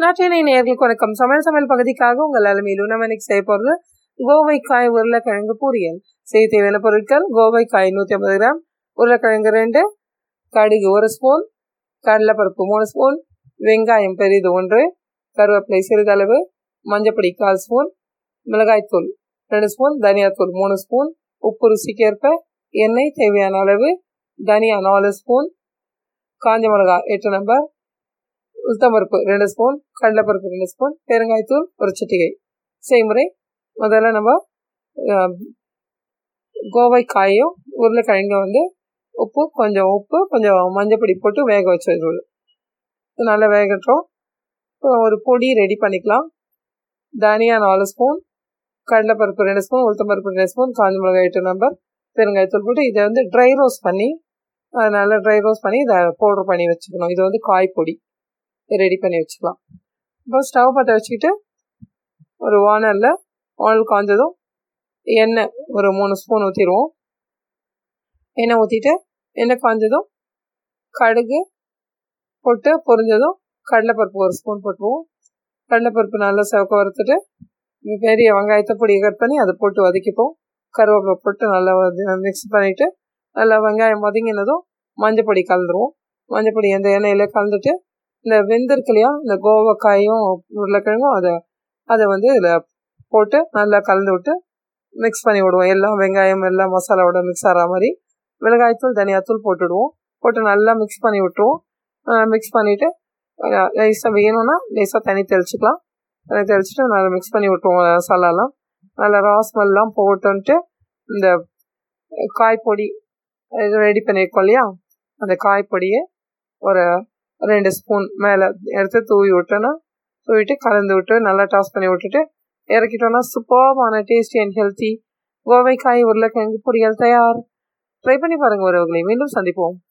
நாட்டினை நேர்களுக்கு வணக்கம் சமையல் சமையல் பகுதிக்காக உங்கள் அலமையிலும் நம்ம இன்னைக்கு செய்ய போகிறது கோவைக்காய் உருளைக்கிழங்கு பொரியல். செய்ய தேவையான பொருட்கள் கோவைக்காய் நூற்றி ஐம்பது கிராம் உருளைக்கிழங்கு ரெண்டு கடுகு ஒரு ஸ்பூன் கடலைப்பருப்பு மூணு ஸ்பூன் வெங்காயம் பெரிது ஒன்று கருவேப்பிலை சிறிதளவு மஞ்சப்பொடி கால் ஸ்பூன் மிளகாய்த்தூள் ரெண்டு ஸ்பூன் தனியாத்தூள் மூணு ஸ்பூன் உப்பு ருசிக்கேற்ப எண்ணெய் தேவையான அளவு தனியா நாலு ஸ்பூன் காஞ்ச மிளகா எட்டு நம்பர் உளுத்தம்பருப்பு ரெண்டு ஸ்பூன் கடலைப்பருப்பு ரெண்டு ஸ்பூன் பெருங்காயத்தூள் ஒரு சிட்டிகை. செய்முறை முதல்ல நம்ம கோவைக்காயும் உருளைக்கிழங்க வந்து உப்பு கொஞ்சம் உப்பு கொஞ்சம் மஞ்சப்பொடி போட்டு வேக வச்சிருக்கோம் நல்லா வேகட்டும். ஒரு பொடி ரெடி பண்ணிக்கலாம். தனியா நாலு ஸ்பூன் கடலைப்பருப்பு ரெண்டு ஸ்பூன் உளுத்தம்பருப்பு ரெண்டு ஸ்பூன் காஞ்ச மிளகாய் எட்டு நம்பர் பெருங்காயத்தூள் போட்டு இதை வந்து ட்ரை ரோஸ்ட் பண்ணி நல்லா ட்ரை ரோஸ்ட் பண்ணி இதை பவுடர் பண்ணி வச்சுக்கணும். இது வந்து காய் பொடி. ரெடி பண்ணி வச்சுக்கலாம். இப்போ ஸ்டவ் பற்ற வச்சுக்கிட்டு ஒரு வானலில் ஆயில் காஞ்சதும் எண்ணெய் ஒரு மூணு ஸ்பூன் ஊற்றிடுவோம் எண்ணெய் ஊற்றிட்டு எண்ணெய் காய்ஞ்சதும் கடுகு போட்டு பொரிஞ்சதும் கடலைப்பருப்பு ஒரு ஸ்பூன் போட்டுருவோம். கடலைப்பருப்பு நல்லா சிவக்க வறுத்துட்டு பெரிய வெங்காயத்தை பொடியை கட் பண்ணி அதை போட்டு வதக்கிப்போம். கருவேப்பிலை போட்டு நல்லா மிக்ஸ் பண்ணிவிட்டு நல்லா வெங்காயம் வதங்கினதும் மஞ்சள் பொடி கலந்துருவோம். மஞ்சள் பொடி அந்த எண்ணெயில் கலந்துட்டு இந்த வெந்திருக்கு இல்லையா இந்த கோவக்காயும் உருளைக்கிழங்கும் அதை அதை வந்து இதில் போட்டு நல்லா கலந்து விட்டு மிக்ஸ் பண்ணி விடுவோம். எல்லாம் வெங்காயம் எல்லாம் மசாலாவோட மிக்ஸ் ஆகிற மாதிரி. மிளகாய்த்தூள் தனியாத்தூள் போட்டுடுவோம். போட்டு நல்லா மிக்ஸ் பண்ணி விட்டுருவோம். மிக்ஸ் பண்ணிவிட்டு லேசாக வேணும்னா லேசாக தண்ணி தெளிச்சிக்கலாம். தண்ணி தெளிச்சிட்டு நல்லா மிக்ஸ் பண்ணி விட்டுருவோம் மசாலாலாம். நல்லா ராஸ்மெல்லாம் போட்டுன்ட்டு இந்த காய்பொடி ரெடி பண்ணியிருக்கோம் இல்லையா? அந்த காய்பொடியை ஒரு ரெண்டு ஸ்பூன் மேலே எடுத்து தூவி விட்டோன்னா தூவிட்டு கலந்து விட்டு நல்லா டாஸ் பண்ணி விட்டுட்டு இறக்கிட்டோன்னா சூப்பர்மான டேஸ்டி அண்ட் ஹெல்த்தி கோவைக்காய் உருளைக்கிழங்கு பொரியல் தயார். ட்ரை பண்ணி பாருங்கள் ஒருவர்களை மீண்டும் சந்திப்போம்.